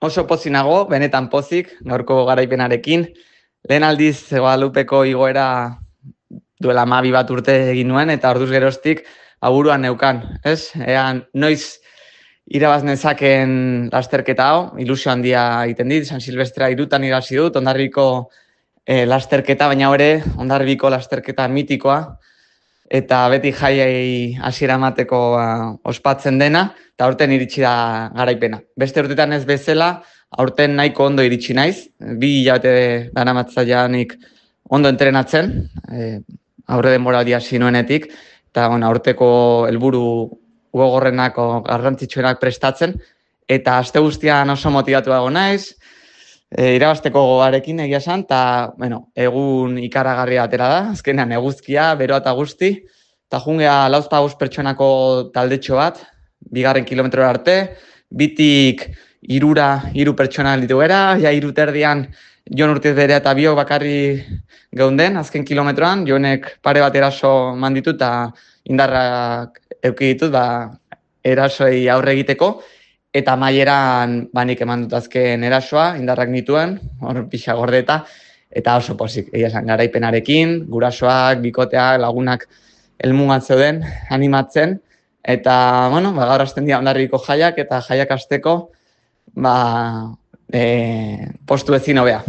oso pozik nago, benetan pozik, gaurko garaipenarekin. Lehen aldiz, Guadalupeko igoera duela mabi bat urte egin nuen, eta orduz geroztik aburuan neukan, ez? Ean, noiz irabaz nezaken lasterketa hau, ilusio handia egiten dit, San Silvestra irutan irasi dut, ondarriko e, lasterketa, baina hori, ondarriko lasterketa mitikoa, eta beti jaiei hasiera mateko ba, ospatzen dena, eta aurten iritsi da garaipena. Beste urtetan ez bezala, aurten nahiko ondo iritsi naiz, bi hilabete dana matzaianik ondo entrenatzen, e, aurre denbora dia sinuenetik, eta bueno, aurteko helburu gogorrenako garrantzitsuenak prestatzen, eta aste guztian oso motivatu dago naiz, e, irabasteko gogarekin egia esan, eta bueno, egun ikaragarri atera da, azkenean eguzkia, beroa eta guzti, eta jungea lauzpa pertsonako taldetxo bat, bigarren kilometro arte, bitik irura, iru pertsona ditu gara, ja iru terdian Jon Urtiz bere eta biok bakarri geunden, azken kilometroan, Jonek pare bat eraso manditu eta indarrak euki ditut, ba, erasoi aurre egiteko, eta maieran banik eman dut azken erasoa, indarrak nituen, hor pixa gordeta, eta oso pozik, egia esan, garaipenarekin, gurasoak, bikoteak, lagunak elmugan zeuden, animatzen, eta, bueno, ba, gaur hasten dira ondarriko jaiak, eta jaiak asteko, ba, e, postu ezin hobea.